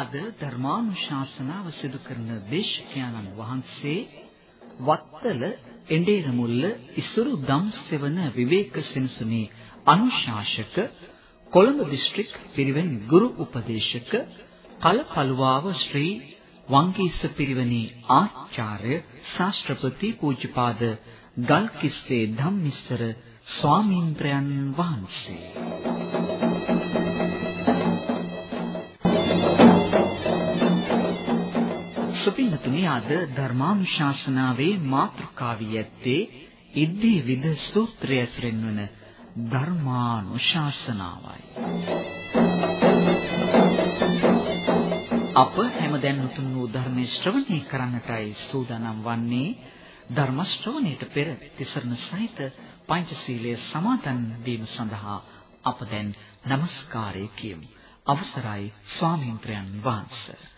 පින්වත්නි අද ධර්මානුශාසනාව සිදු කරන දේශකයන්න් වහන්සේ වත්තල එඬේරමුල්ල ඉසුරු දම්සෙවන විවේක සෙනසුනේ අනුශාසක කොළඹ දිස්ත්‍රික් පිරිවෙන් ගුරු උපදේශක කලපලුවාව ශ්‍රී වංගීස පිරිවෙනේ ආචාර්ය ශාස්ත්‍රපති පූජ්‍යපාද ගල්කිස්සේ ධම්මිස්සර ස්වාමීන්ද්‍රයන් වහන්සේ. සුපින්නතුනි අද ධර්මානුශාසනාවේ මාතෘකාවී ඇත්තේ ඉද්දී විද සූත්‍රය ඇසුරෙන් වන ධර්මානුශාසනාවයි. අප හැමදැන් උතුම් වූ ධර්මයේ ශ්‍රවණය කරන්නටයි සූදානම් වන්නේ ධර්ම ශ්‍රවණයට පෙර තිසරණ සහිත පංචශීලයේ සමාදන් වීම සඳහා අප දැන් নমස්කාරය කියමු. අවසරයි ස්වාමීන්ද්‍රයන් වහන්සේ.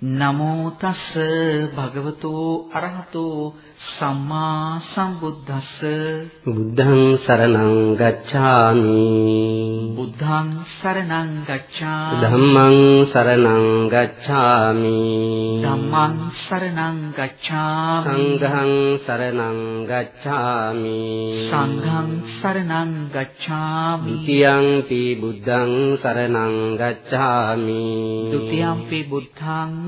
නමෝ තස්ස භගවතෝ අරහතෝ සම්මා සම්බුද්දස්ස. බුද්ධං සරණං ගච්ඡාමි. බුද්ධං සරණං ගච්ඡාමි. ධම්මං සරණං ගච්ඡාමි. ධම්මං සරණං ගච්ඡාමි. සංඝං සරණං ගච්ඡාමි. සංඝං සරණං ගච්ඡාමි. ဒ ුතියංපි බුද්ධං සරණං ගච්ඡාමි. ဒ ුතියංපි බුද්ධං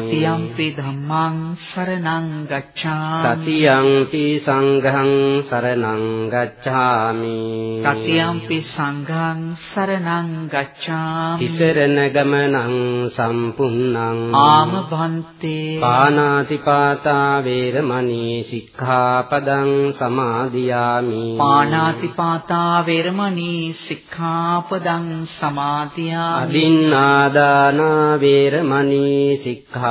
තතියම්පි ධම්මං සරණං ගච්ඡාමි. තතියම්පි සංඝං සරණං ගච්ඡාමි. තතියම්පි සංඝං සරණං ගච්ඡාමි. තිසරණ ගමනං සම්පුන්නං ආම භන්තේ පානාති පාතා වේරමණී සික්ඛාපදං සමාදියාමි. පානාති පාතා වේරමණී සික්ඛාපදං සමාදියාමි. අදින්නාදාන වේරමණී සික්ඛා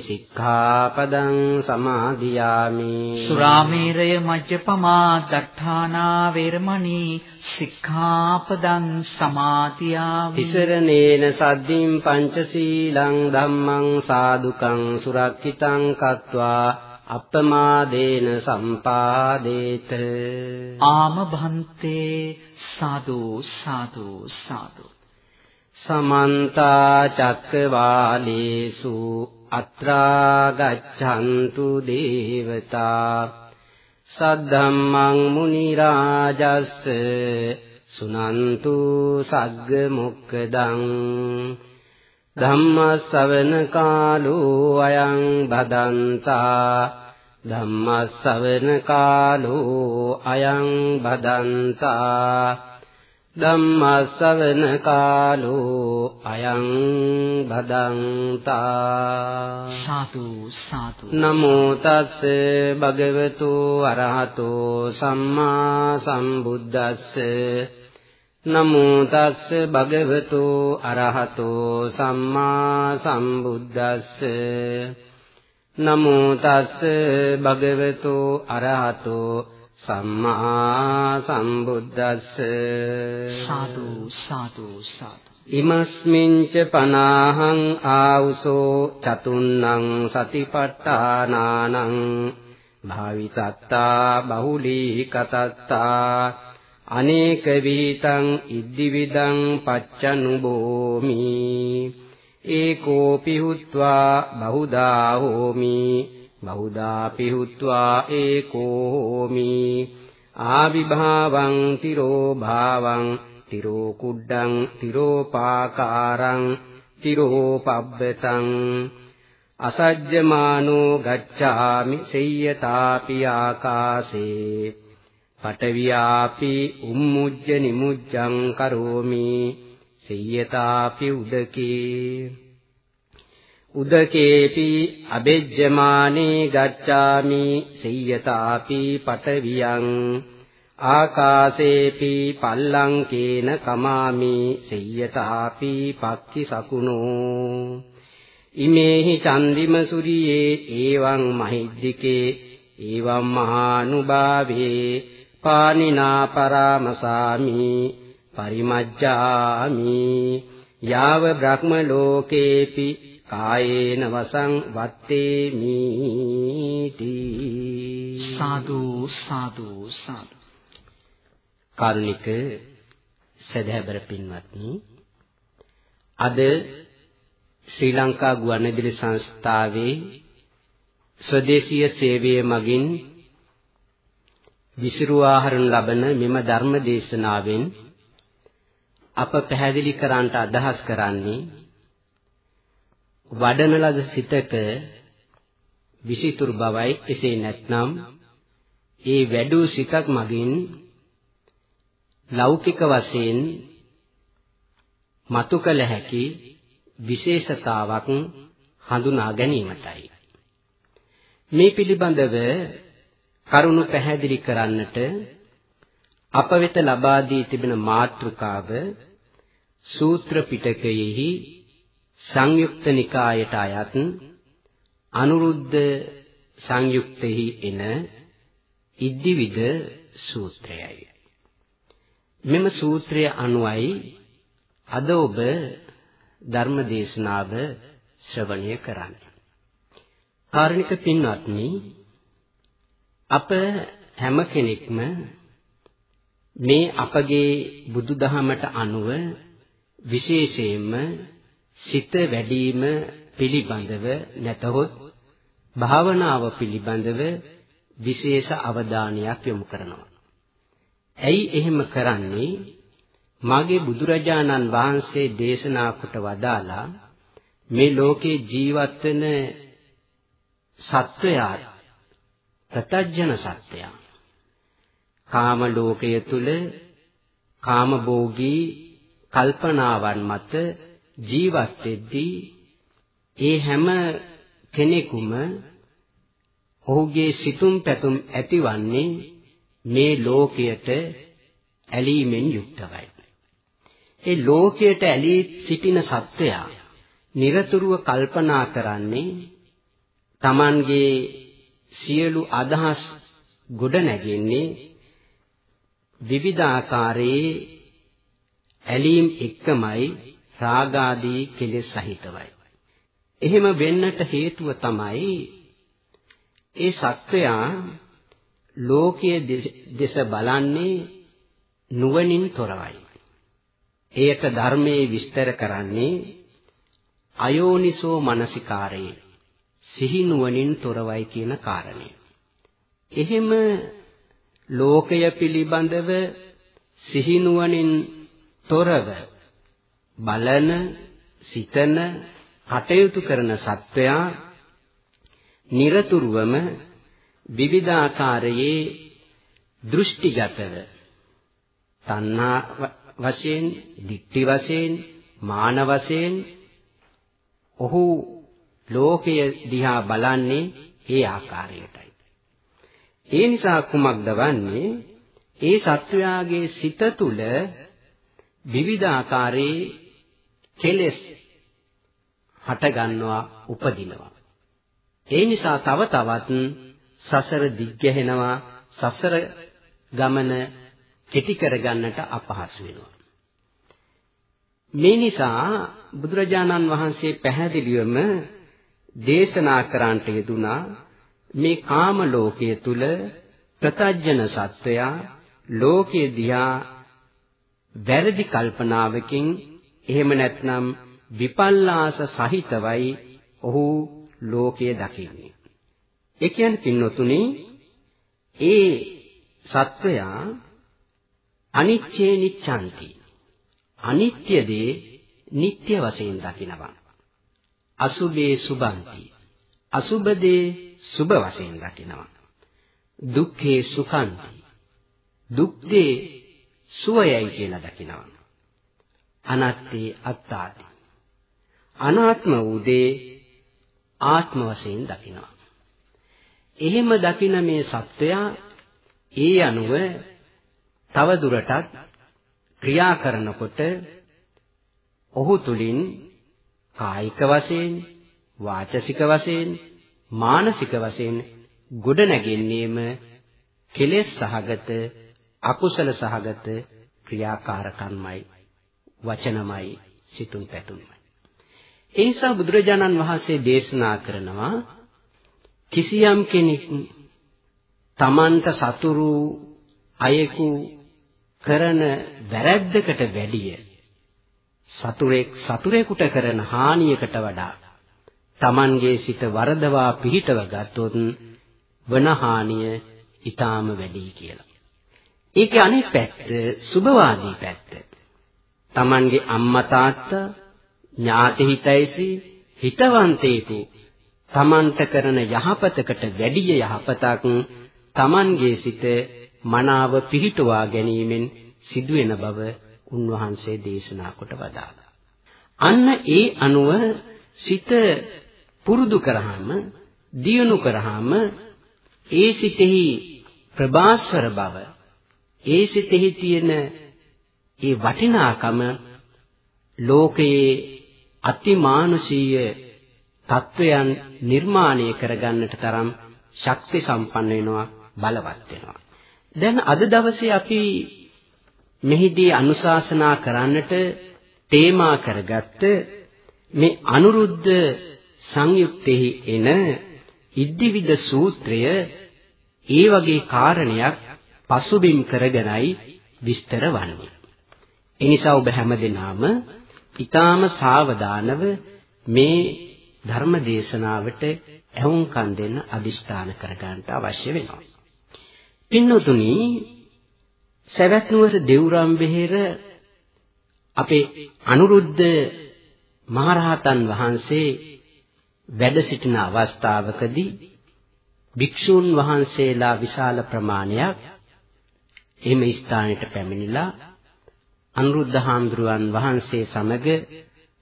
සික්ඛාපදං සමාදියාමි සුරාමේරය මජ්ජපමා දත්තානා වේරමණී සික්ඛාපදං සමාදියාමි තිසරණේන සද්දින් පංචශීලං ධම්මං සාදුකං සුරක්ෂිතං කତ୍වා අප්පමාදේන සම්පාදේත ආම භන්තේ සාදු සාදු සාදු සමන්ත චක්කවාලේසු අත්‍රා ගච්ඡන්තු දේවතා සද්ධම්මං මුනි රාජස්ස සුනන්තු සග්ග මොක්කදං ධම්ම ශ්‍රවණ කාලෝ අයං බදන්තා ධම්ම ශ්‍රවණ කාලෝ අයං බදන්තා ධම්ම ශ්‍රවණ කාලෝ අයං බදන්තා සාදු සාදු නමෝ තස්ස භගවතු අරහතෝ සම්මා සම්බුද්දස්ස. නමෝ තස්ස භගවතු අරහතෝ සම්මා සම්බුද්දස්ස. නමෝ තස්ස භගවතු අරහතෝ සම්මා සම්බුද්දස්ස. සාදු සාදු සාදු. ඉමස්මින්ච පනාහං ආවුසෝ චතුන්නං සතිපට්ඨානානං. භාවිතත්තා බහුලී කතත්තා අනේක විහිතං ඉද්දිවිදං පච්චනුභෝමි. ඒකෝපි හුත්වා බහුදා හෝමි බහුදා පිහුත්වා ඒකෝ හෝමි ආවිභාවං තිරෝ භාවං තිරෝ කුඩ්ඩං තිරෝ පාකාරං තිරෝ පබ්බතං අසජ්ජමානෝ ගච්ඡාමි සෙය්‍යතාපි ආකාසේ. පටවියාපි උම්මුජ්ජ නිමුජ්ජං කරෝමි. සෙය්‍යතාපි උදකේ. උදකේපි අබෙජ්ජමානේ ගච්ඡාමි සෙය්‍යතාපි පටවියං ආකාසේපි පල්ලංකේන කමාමි සෙය්‍යතාපි පක්ඛි සකුණෝ ඉමේහි චන්දිම සුරියේ එවං මහිද්దికේ එවං මහානුභාවේ පානිනා පරාමසාමි පරිමජ්ජාමි යාව බ්‍රහ්ම ලෝකේපි කායේන වසං වත්තේමි සාදු සාදු සාදු. කාරුණික සදහැබර පින්වත්නි අද ශ්‍රී ලංකා ගුවන්විදුලි සංස්ථාවේ ස්වදේශීය සේවය මගින් විසිරුවා හරන ලබන මෙම ධර්ම දේශනාවෙන් අප පැහැදිලි කරන්නට අදහස් කරන්නේ වඩන ලද සිතක විසිතුරු බවයි එසේ නැත්නම් ඒ වැඩූ සිතක් මගින් ලෞකික වශයෙන් මතු කළ හැකි විශේෂතාවක් හඳුනා ගැනීමටයි. මේ පිළිබඳව කරුණු පැහැදිලි කරන්නට අප වෙත ලබා දී තිබෙන මාතෘකාව සූත්‍ර පිටකයෙහි සංයුක්ත නිකායට අයත් අනුරුද්ධ සංයුක්තෙහි එන ඉද්දිවිද සූත්‍රයයි. මෙම සූත්‍රය අනුවයි අද ඔබ ධර්ම දේශනාව ශ්‍රවණය කරන්න. කාරණික පින්වත්නි අප හැම කෙනෙක්ම මේ අපගේ බුදුදහමට අනුව විශේෂයෙන්ම සිත වැඩිම පිළිබඳව නැතහොත් භාවනාව පිළිබඳව විශේෂ අවධානයක් යොමු කරනවා. ඇයි එහෙම කරන්නේ? මාගේ බුදුරජාණන් වහන්සේ දේශනා කොට වදාලා මේ ලෝකේ ජීවත් වෙන සත්වයා ප්‍රතජන සත්වයා කාම ලෝකය තුල කාම භෝගී කල්පනාවන් මත ජීවත් වෙද්දී ඒ හැම කෙනෙකුම ඔහුගේ සිතුම් පැතුම් ඇතිවන්නේ මේ ලෝකයට ඇලීමෙන් යුක්තවයි. ඒ ලෝකයට ඇලී සිටින සත්වයා নিরතුරුව කල්පනා කරන්නේ Tamanගේ සියලු අදහස් ගොඩ නැගෙන්නේ විවිධාකාරයේ ඇලීම් එක්කමයි රාගාදී කෙලෙස් සහිතවයි. එහෙම වෙන්නට හේතුව තමයි ඒ සත්වයා ලෝකයේ දෙස බලන්නේ නුවණින් තොරවයි. එයට ධර්මයේ විස්තර කරන්නේ අයෝනිසෝ මනසිකාරයේ සිහිනුවණින් තොරවයි කියන කාරණය. එහෙම ලෝකය පිළිබඳව සිහිනුවණින් තොරව බලන සිතන කටයුතු කරන සත්වයා নিরතුරුවම විවිධාකාරයේ දෘෂ්ටිගතව තණ්හා වශයෙන්, දික්ටි වශයෙන්, මාන වශයෙන් ඔහු ලෝකය දිහා බලන්නේ ඒ ආකාරයටයි. ඒ නිසා කුමක්ද වන්නේ? ඒ සත්වයාගේ සිත තුළ විවිධ ආකාරයේ කෙලෙස් හට ගන්නවා උපදිනවා. ඒ නිසා තව තවත් සසර දිග්ගැහෙනවා සසර ගමන කෙටි කරගන්නට අපහසු වෙනවා. මේ නිසා බුදුරජාණන් වහන්සේ පැහැදිලිවම දේශනා කරන්නට යෙදුනා මේ කාම ලෝකයේ තුල ප්‍රතජන සත්වයා ලෝකයේ දිහා වැරදි කල්පනාවකින් එහෙම නැත්නම් විපල්ලාස සහිතවයි ඔහු ලෝකයේ දකින්නේ. ඒ කියන්නේ පින්නතුනේ ඒ සත්වයා අනිච්චේ නිච්ඡanti. අනිත්‍ය දේ නිට්ටය වශයෙන් දකිනවා. අසුභේ සුභಂತಿ. අසුභ දේ සුභ වශයෙන් දකිනවා. දුක්ඛේ සුඛಂತಿ. දුක් දේ සුවයයි කියලා දකිනවා. අනත්තේ අත්තාති. අනාත්ම වූ දේ ආත්ම වශයෙන් දකිනවා. එහෙම දකින මේ සත්වයා ඒ අනුව තව දුරටත් ක්‍රියා කරනකොට ඔහු තුලින් කායික වශයෙන් වාචසික වශයෙන් මානසික වශයෙන් ගොඩ නැගෙන්නේම කෙලෙස් සහගත අකුසල සහගත ක්‍රියාකාරකම්මයි වචනමයි සිතුම් පැතුම්මයි ඒ නිසා බුදුරජාණන් වහන්සේ දේශනා කරනවා කිසියම් කෙනෙක් තමන්ට සතුරු අයෙකු කරන වැරැද්දකට වැඩිය සතුරෙක් සතුරෙකුට කරන හානියකට වඩා තමන්ගේ සිත වරදවා පිහිටව ගත්තොත් වන හානිය ඊටාම වැඩි කියලා. ඒකේ අනෙක් පැත්ත සුභවාදී පැත්ත. තමන්ගේ අම්මා තාත්තා ඥාති හිතයිසි හිතවන්තේකු තමන්ට කරන යහපතකට වැඩිය යහපතක් තමන්ගේ සිත මනාව පිහිටුවා ගැනීමෙන් සිදුවෙන බව උන්වහන්සේ දේශනා කොට වදාළා. අන්න ඒ අනුව සිත පුරුදු කරාම දියුණු කරාම ඒ සිතෙහි ප්‍රබාස්වර බව ඒ සිතෙහි තියෙන ඒ වටිනාකම ලෝකයේ අතිමානුෂීය තත්වයන් නිර්මාණය කරගන්නට තරම් ශක්ති සම්පන්න වෙනවා බලවත් වෙනවා. දැන් අද දවසේ අපි මෙහිදී අනුශාසනා කරන්නට තේමා කරගත්ත මේ අනුරුද්ධ සංයුක්තෙහි එන ඉද්දිවිද සූත්‍රය ඒ වගේ කාරණයක් පසුබිම් කරගෙනයි විස්තර වන්නේ. එනිසා ඔබ හැමදෙනාම ඊටාම සාවධානව මේ ධර්ම දේශනාවට ඇහුම්කන් දෙන්න අදිෂ්ඨාන කරගන්න අවශ්‍ය වෙනවා. පින්නතුනි සවැත් නුවර දෙව්රම් බෙහෙර අපේ අනුරුද්ධ මහරහතන් වහන්සේ වැඩ සිටින අවස්ථාවකදී භික්ෂූන් වහන්සේලා විශාල ප්‍රමාණයක් එම ස්ථානයට පැමිණිලා අනුරුද්ධ හාමුදුරුවන් වහන්සේ සමග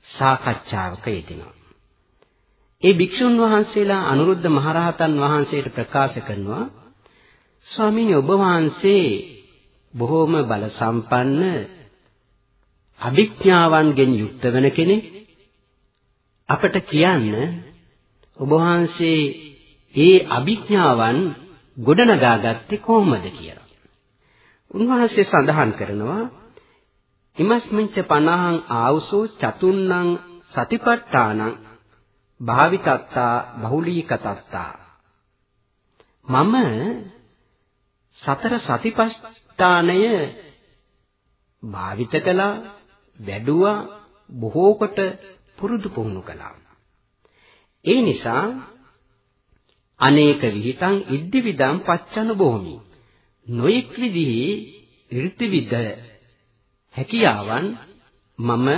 සාකච්ඡාවක යෙදෙනවා. ඒ භික්ෂුන් වහන්සේලා අනුරුද්ධ මහරහතන් වහන්සේට ප්‍රකාශ කරනවා ස්වාමීනි ඔබ වහන්සේ බොහෝම බල සම්පන්න අභිඥාවන්ගෙන් යුක්ත වෙන කෙනෙක් අපට කියන්න ඔබ වහන්සේ ඒ අභිඥාවන් ගොඩනගාගත්තේ කොහොමද කියලා. උන්වහන්සේ සඳහන් කරනවා ඉමස්මින්ච පනහං ආවුසෝ චතුන්නං සතිපට්ඨානං භාවිතත්තා බහුලීකතත්තා. මම සතර සතිපට්ඨානය භාවිත කළා වැඩුවා බොහෝ කොට පුරුදු පුහුණු කළා. ඒ නිසා අනේක විಹಿತං ඉද්දි විදං පච්චන බොහොමි නොඑක් විදිහේ ඍතිවිද හැකියාවන් මම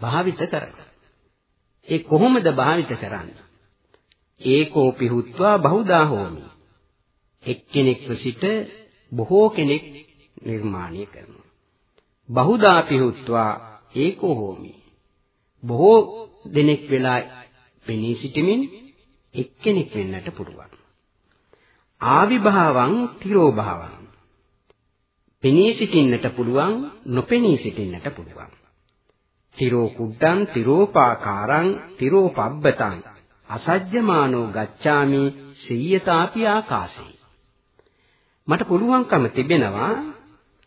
භාවිත කරනවා ඒ කොහොමද භාවිත කරන්නේ ඒකෝපි හුත්වා බහුදා හෝමි එක්කෙනෙක්ව සිට බොහෝ කෙනෙක් නිර්මාණය කරනවා. බහුදාපි හුත්වා ඒකෝ හෝමි. බොහෝ දෙනෙක් වෙලා පෙනී සිටමින් එක්කෙනෙක් වෙන්නට පුළුවන්. ආවිභාවං තිරෝභාවං. පෙනී සිටින්නට පුළුවන් නොපෙනී සිටින්නට පුළුවන්. තිරෝ කුඩ්ඩං තිරෝපාකාරං තිරෝපබ්බතං අසජ්ජමානෝ ගච්ඡාමි සිය්‍යතාපි ආකාශේ මට පුළුවන්කම තිබෙනවා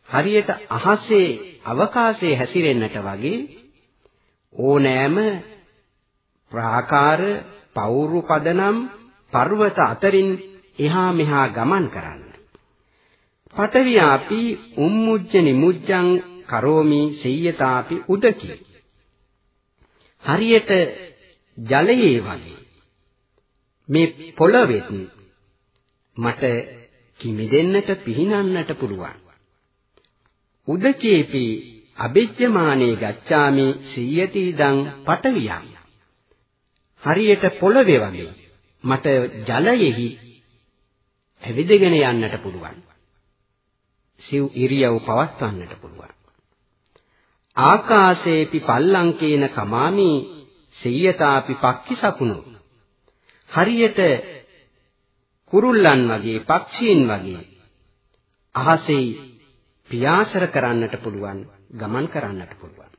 හරියට අහසේ අවකාශයේ හැසිරෙන්නට වගේ ඕනෑම ප්‍රාකාර පෞරු පදනම් පර්වත අතරින් එහා මෙහා ගමන් කරන්න. පඨවියාපි උම්මුජ්ජ නිමුජ්ජං කරෝමි සෙය්‍යතාපි උදකි. හරියට ජලයේ වගේ මේ පොළවෙත් මට කිමිදෙන්නට පිහිනන්නට පුළුවන්. උදකේපි අබෙජ්ජමානේ ගච්ඡාමි සීයති ඉදං පටවියං. හරියට පොළවේ වගේ මට ජලයෙහි ඇවිදගෙන යන්නට පුළුවන්. සිව් ඉරියව් පවත්වන්නට පුළුවන්. ආකාශේපි පල්ලංකේන කමාමි සෙය්‍යතාපි පක්ඛිසකුණු හරියට කුරුල්ලන් වගේ පක්ෂීන් වගේ අහසේ පියාසර කරන්නට පුළුවන් ගමන් කරන්නට පුළුවන්.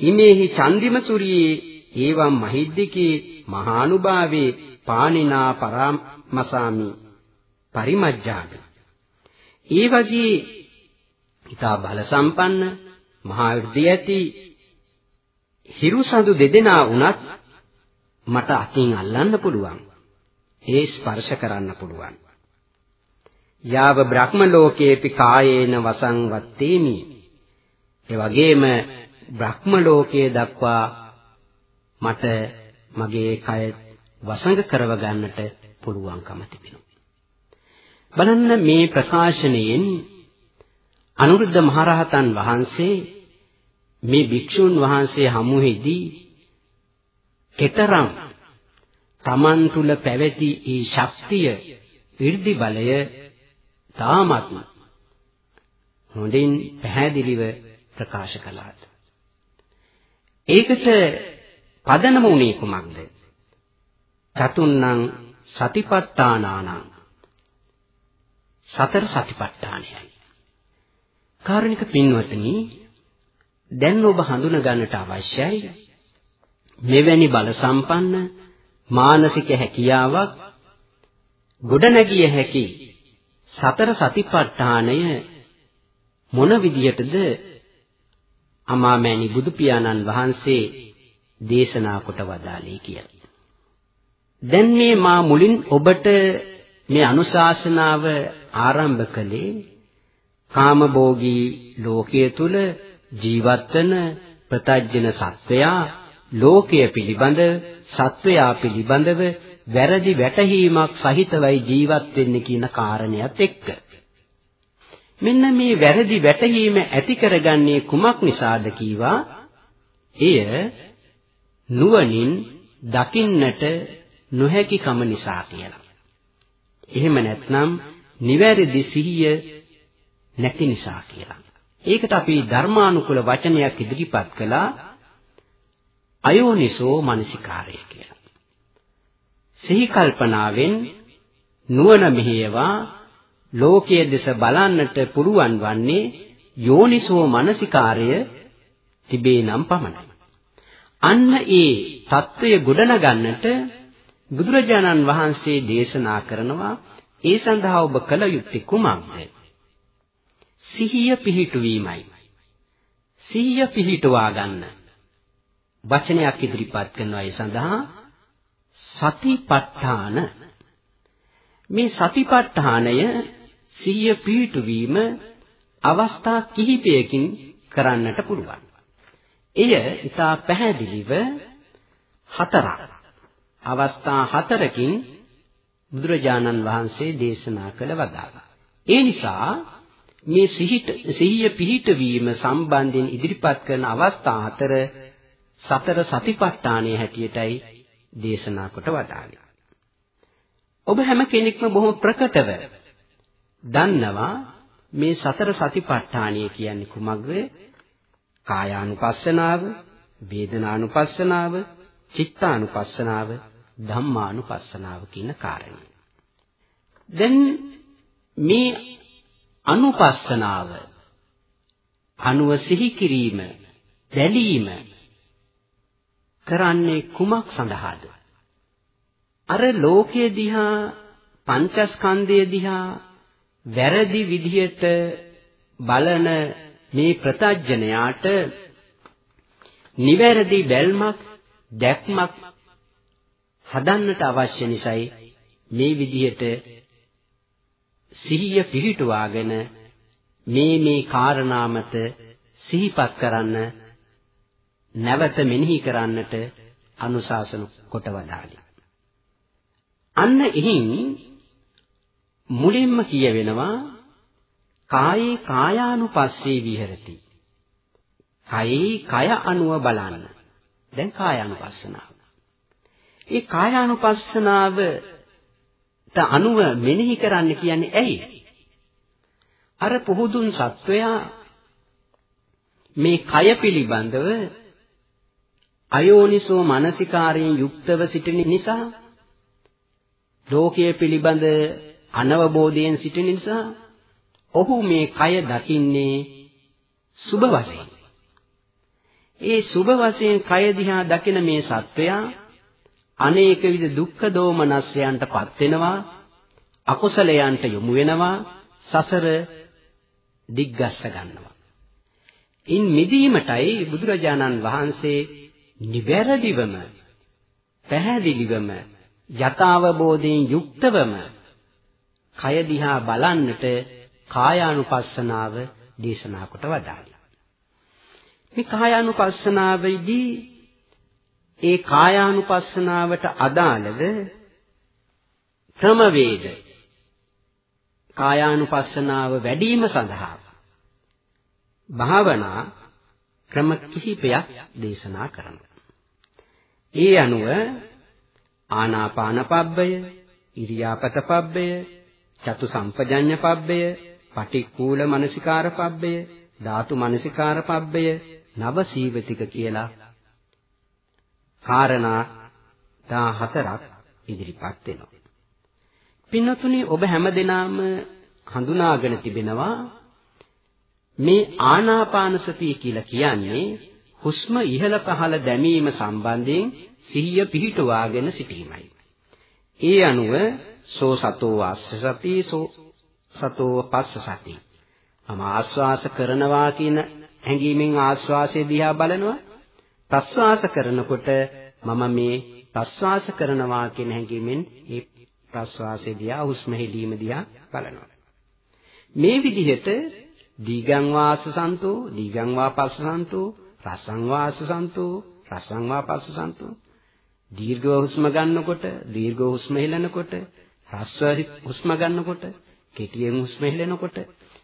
ඉමේහි චන්දිම සූරියේ ඒවම් මහිද්దికේ මහානුභාවේ පානිනා පරාමසාමි පරිමජ්ජාමි. ඒ වගේ ඊතා බල සම්පන්න මහා වෘද්ධිය ඇති හිරුසඳු දෙදෙනා වුණත් මට අතින් අල්ලන්න පුළුවන්. ඒ ස්පර්ශ කරන්න පුළුවන්. යාව බ්‍රහ්ම ලෝකේපි කායේන වසං වත්තේමි. ඒ වගේම බ්‍රහ්ම ලෝකයේ දක්වා මට මගේ කය වසඟ කරව ගන්නට පුළුවන්කම තිබෙනවා. බලන්න මේ ප්‍රකාශනයෙන් අනුරුද්ධ මහරහතන් වහන්සේ මේ භික්ෂුන් වහන්සේ හමුවේදී කෙතරම් තමන් තුල පැවති ඒ ශක්තිය 이르දි බලය තාමත් හොඳින් පැහැදිලිව ප්‍රකාශ කළාද? ඒකට පදනම උනේ කුමක්ද? චතුන්නම් සතිපට්ඨානානං. සතර සතිපට්ඨානයයි කාරුණික පින්වත්නි දැන් ඔබ හඳුන ගන්නට අවශ්‍යයි මෙවැනි බල සම්පන්න මානසික හැකියාවක් ගොඩනැගිය හැකි සතර සතිපට්ඨානය මොන විදියටද අමාමෑණි බුදු පියාණන් වහන්සේ දේශනා කොට වදාළේ කියලා. දැන් මේ මා මුලින් ඔබට මේ අනුශාසනාව ආරම්භ කළේ කාමභෝගී ලෝකයේ තුල ජීවත් වන ප්‍රතජන සත්වයා ලෝකය පිළිබඳ සත්වයා පිළිබඳව වැරදි වැටහීමක් සහිතවයි ජීවත් වෙන්නේ කියන කාරණයක් එක්ක මෙන්න මේ වැරදි වැටහීම ඇති කරගන්නේ කුමක් නිසාද කීවා එය නුවණින් දකින්නට නොහැකිකම නිසා කියලා. එහෙම නැත්නම් නිවැරදි සිහිය නැති නිසා කියලා. ඒකට අපි ධර්මානුකූල වචනයක් ඉදිරිපත් කළා අයෝනිසෝ මනසිකාරය කියලා. සිහි කල්පනාවෙන් නුවණ මෙහෙයවා ලෝකයේ දෙස බලන්නට පුළුවන් වන්නේ යෝනිසෝ මනසිකාරය තිබේ නම් පමණයි. අන්න ඒ తত্ত্বය ගොඩනගන්නට බුදුරජාණන් වහන්සේ දේශනා කරනවා ඒ සඳහා ඔබ කළ යුත්තේ කුමක්ද? සිහිය පිහිටුවීමයි. සිහිය පිහිටුවා ගන්න. වචනයක් ඉදිරිපත් කරනවා ඒ සඳහා සතිපට්ඨාන මේ සතිපට්ඨානය සිහිය පිහිටුවීම අවස්ථා කිහිපයකින් කරන්නට පුළුවන්. එය ඉතා පැහැදිලිව හතරක්. අවස්ථා හතරකින් බුදුරජාණන් වහන්සේ දේශනා කළ වදාළා. ඒ නිසා මේ සිහිය පිහිටවීම සම්බන්ධයෙන් ඉදිරිපත් කරන අවස්ථා හතර සතර සතිපට්ඨානයේ හැටියටයි දේශනා කොට වදාළේ. ඔබ හැම කෙනෙක්ම බොහොම ප්‍රකටව දන්නවා මේ සතර සතිපට්ඨානය කියන්නේ කුමක්ද? කායානුපස්සනාව, වේදනානුපස්සනාව, චිත්තානුපස්සනාව, ධම්මානුපස්සනාව කියන කාරණේ. දැන් මේ අනුපස්සනාව අනුව සිහි කිරීම දැලීම කරන්නේ කුමක් සඳහාද අර ලෝකයේ දිහා පංචස්කන්ධය දිහා වැරදි විදියට බලන මේ ප්‍රතඥයාට නිවැරදි බැල්මක් දැක්මක් හදන්නට අවශ්‍ය නිසායි මේ විදිහට සිහිය පිහිටුවාගෙන මේ මේ කාරණා මත සිහිපත් කරන්න නැවත මෙනෙහි කරන්නට අනුශාසන කොට වදාළි. අන්න එහින් මුලින්ම කියවෙනවා කායේ කායානුපස්සේ විහෙරති. කයේ කය අනුව බලන්න. දැන් කායානුපස්සනාව. ඒ කායානුපස්සනාවට අනුව මෙනෙහි කරන්න කියන්නේ ඇයි? අර පුහුදුන් සත්වයා මේ කය පිළිබඳව අයෝනිසෝ මානසිකාරයෙන් යුක්තව සිටින නිසා ලෝකයේ පිළිබඳ අනවබෝධයෙන් සිටින නිසා ඔහු මේ කය දකින්නේ සුබ වශයෙන්. ඒ සුබ වශයෙන් කය දිහා දකින මේ සත්වයා අනේක විද දුක්ඛ දෝමනස්යන්ටපත් වෙනවා අකුසලයන්ට යොමු වෙනවා සසර දිග්ගස්ස ගන්නවා. ඉන් මිදීමටයි බුදුරජාණන් වහන්සේ නිවැරදිවම පැහැදිලිවම යථාවබෝධයෙන් යුක්තවම කය දිහා බලන්නට කායානුපස්සනාව දේශනා කොට වදාළා. මේ කායානුපස්සනාවේදී ඒ කායානුපස්සනාවට අදාළව ක්‍රමවේද කායානුපස්සනාව වැඩිම සඳහා භාවනා ක්‍රම කිහිපයක් දේශනා කරනවා. ඒ අනුව ආනාපාන පබ්බය, ඉරියාපත පබ්බය, චතු සම්පජඤ්ඤ පබ්බය, පටික්කුල මනසිකාර පබ්බය, ධාතු මනසිකාර පබ්බය, නව සීවතික කියලා කාරණා 14ක් ඉදිරිපත් වෙනවා. පින්නතුනි ඔබ හැමදෙනාම හඳුනාගෙන තිබෙනවා මේ ආනාපාන සතිය කියලා කියන්නේ හුස්ම ඉහළ පහළ දැමීම සම්බන්ධයෙන් සිහිය පිහිටුවාගෙන සිටීමයි. ඒ අනුව සෝ සතෝ ආස්ස සති සෝ සතෝ පස්ස සති. මම ආස්වාස කරනවා කියන හැඟීමෙන් ආස්වාසය දිහා බලනවා. ප්‍රස්වාස කරනකොට මම මේ ප්‍රස්වාස කරනවා කියන හැඟීමෙන් ඒ ප්‍රස්වාසය දිහා හුස්ම හෙලීම දිහා බලනවා. මේ විදිහට දීගං වාස සන්තෝ දීගං වා පස්ස සන්තෝ රසං වාස සන්තෝ රසං වා පස්ස සන්තෝ දීර්ඝ හුස්ම ගන්නකොට දීර්ඝ හුස්ම හෙලනකොට හ්‍රස්ව හුස්ම ගන්නකොට කෙටියෙන් හුස්ම හෙලනකොට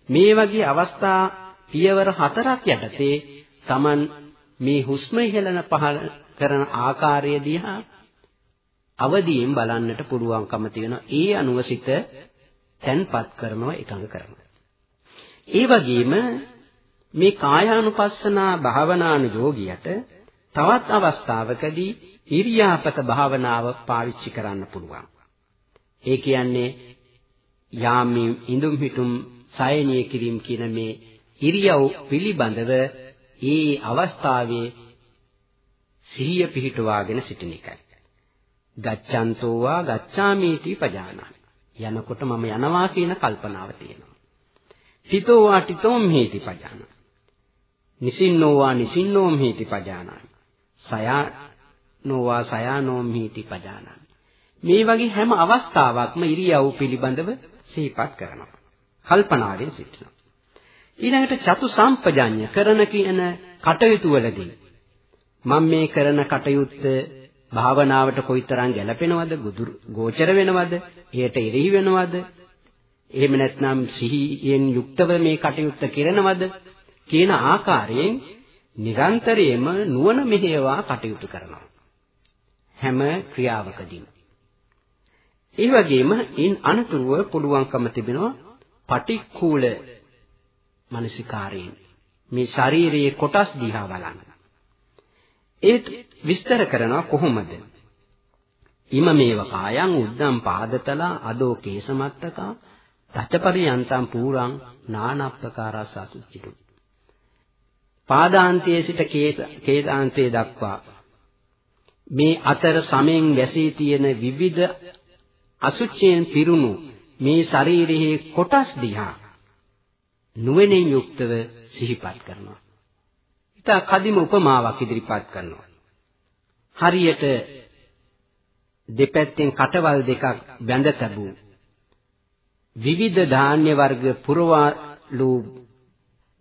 මේ වගේ අවස්ථා පියවර හතරක් යටතේ Taman මේ හුස්ම ඉහළන පහළ කරන ආකාරය දිහා අවදියෙන් බලන්නට පුළුවන්කම තියෙනවා. ඒ අනුවසිත තැන්පත් කරනවා එකඟ කරනවා. ඒ වගේම මේ කායානුපස්සනා භාවනානුයෝගියට තවත් අවස්ථාවකදී ඉරියාපත භාවනාව පාවිච්චි කරන්න පුළුවන්. ඒ කියන්නේ යාමී ඉඳුම් හිටුම් සයනීය කිරීම කියන මේ ඉරියව් පිළිබඳව ඒ අවස්ථාවේ සිහිය පිහිටුවාගෙන සිටින එකයි. ගච්ඡන්තෝ වා ගච්ඡාමීති පජානාමි. යනකොට මම යනවා කියන කල්පනාව තියෙනවා. හිතෝ වා ටිතෝම් හේති පජානාමි. නිසින්නෝ වා නිසින්නෝම් හේති පජානාමි. සයානෝ වා සයානෝම් හේති පජානාමි. මේ වගේ හැම අවස්ථාවකම ඉරියව් පිළිබඳව සිහිපත් කරනවා. කල්පනාවෙන් සිටිනවා. ඊළඟට චතු සම්පජඤ්ඤ කරන කියන කටයුතු වලදී මම මේ කරන කටයුත්ත භාවනාවට කොයිතරම් ගැළපෙනවද ගෝචර වෙනවද එයට එරෙහි වෙනවද? එහෙම නැත්නම් සිහියෙන් යුක්තව මේ කටයුත්ත කරනවද? කියන ආකාරයෙන් නිරන්තරයෙන්ම නුවණ මෙහෙයවා කටයුතු කරනවා. හැම ක්‍රියාවකදීම. ඒ වගේම ඉන් අනතුරුව පුළුවන්කම තිබෙනවා පටික්කුල මානසිකාරයෙන් මේ ශාරීරියේ කොටස් දිහා බලන්න. ඒත් විස්තර කරනවා කොහොමද? ඉම මේව කායං උද්දම් පාදතලා අදෝ කේසමත්තකා තච්චපරියන්තම් පූරං නානප්පකාරස් අසුචිතු. පාදාන්තයේ සිට කේදාන්තයේ දක්වා මේ අතර සමෙන් වැසී තියෙන විවිධ අසුචියෙන් පිරුණු මේ ශරීරයේ කොටස් දිහා නුවණින් යුක්තව සිහිපත් කරනවා. ඊට කදිම උපමාවක් ඉදිරිපත් කරනවා. හරියට දෙපැත්තෙන් කටවල් දෙකක් බැඳ තබූ විවිධ ධාන්‍ය වර්ග පුරවාලු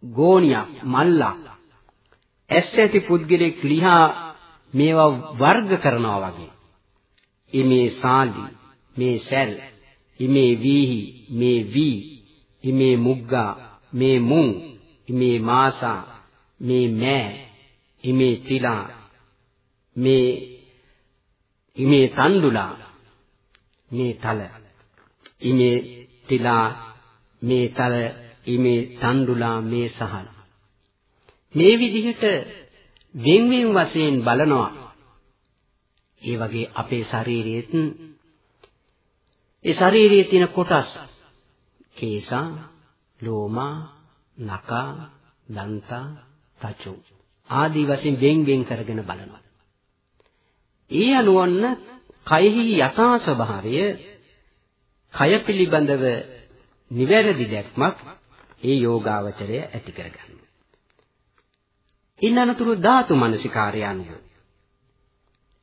ගෝණියක් මල්ලක් ඇස් ඇති පුද්ගලෙක් ලිහා මේවා වර්ග කරනවා වගේ ඉමේ සාලි මේ සැල් ඉමේ වීහි මේ වී ඉමේ මුග්ගා මේ මුං ඉමේ මාසා මේ මෑ ඉමේ තිලා මේ ඉමේ තණ්ඩුලා මේ තල ඉමේ තිලා මේ තල ඉමේ තණ්ඩුලා මේ සහල්. මේ විදිහට වෙන් වෙන් වශයෙන් බලනවා. ඒ වගේ අපේ ශරීරයේත් ඒ ශරීරයේ තියෙන කොටස් කේසා ලෝමා නකා දන්තා තචු ආදී වශයෙන් වෙන් වෙන් කරගෙන බලනවා ඒ අනුවන්න කයෙහි යථා ස්වභාවය කය පිළිබඳව නිවැරදි දැක්මක් ඒ යෝගාවචරය ඇති කරගන්නවා. ඉන් අනතුරු ධාතු මනසිකාරය අනුව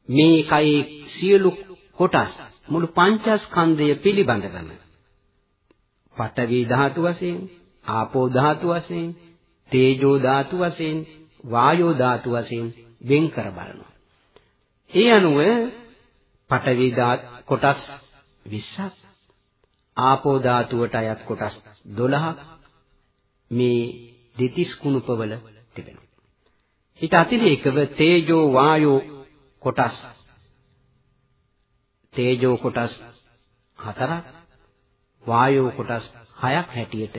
මේ කයේ සියලු කොටස් මුළු පංචස්කන්ධය පිළිබඳවම පඨවි ධාතු වශයෙන්, ආපෝ ධාතු වශයෙන්, තේජෝ ධාතු වශයෙන්, වායෝ ධාතු වශයෙන් වෙන් කර බලනවා. ඒ අනුව පඨවි කොටස් 20ක් ආපෝ ධාතුවට අයත් කොටස් 12ක් මේ දෙතිස් කුණුපවල තිබෙනවා. ඊට අතිරේකව තේජෝ වායෝ කොටස් තේජෝ කොටස් හතරක් වායෝ කොටස් හයක් හැටියට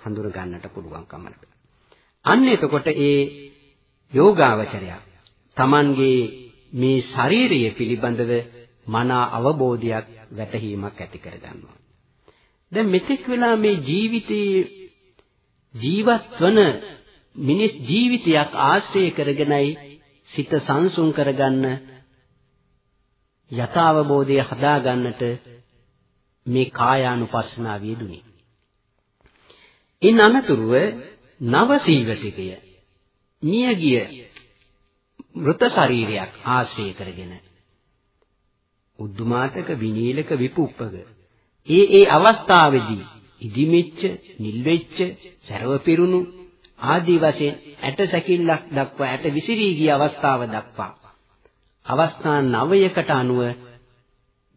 හඳුන ගන්නට පුළුවන්කම ලැබෙනවා. අන්න එතකොට ඒ යෝගාවචරය Tamanගේ මේ ශාරීරිය පිළිබඳව මනා අවබෝධයක් වැටහීමක් ඇති කරගන්නවා. දැන් මෙතෙක් වෙලා මේ ජීවිතයේ ජීවත් වන මිනිස් ජීවිතයක් ආශ්‍රය කරගෙනයි සිත සංසුන් කරගන්න යථාවබෝධය හදාගන්නට මේ කායානුපස්සනාව යෙදුනේ. ඉන් අනතුරුව නව සීවතිකය මියගිය මృత ශරීරයක් ආශ්‍රය කරගෙන උද්දුමාතක විනීලක විපුප්පක ඒ ඒ අවස්ථාවේදී ඉදිමෙච්ච නිල් වෙච්ච සරව පිරුණු ආදී වශයෙන් ඇට සැකිල්ලක් දක්වා ඇට විසිරී ගිය අවස්ථාව දක්වා අවස්ථා නවයකට අනුව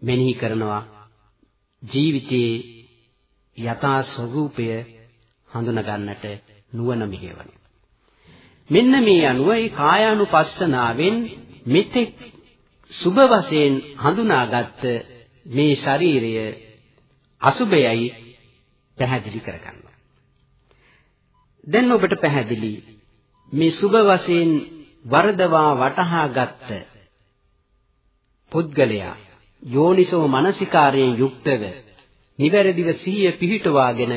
මෙනෙහි කරනවා ජීවිතයේ යථා ස්වરૂපය හඳුනා ගන්නට නුවණ මෙහෙවන. මෙන්න මේ අනුව ඒ කායානුපස්සනාවෙන් මෙතෙක් සුභ වශයෙන් හඳුනාගත් මේ ශරීරය අසුභයයි පැහැදිලි කරගන්නවා. දැන් ඔබට පැහැදිලි මේ සුභ වශයෙන් වරදවා වටහාගත් පුද්ගලයා යෝනිසෝ මනසිකාරයෙන් යුක්තව නිවැරදිව සිහිය පිහිටවාගෙන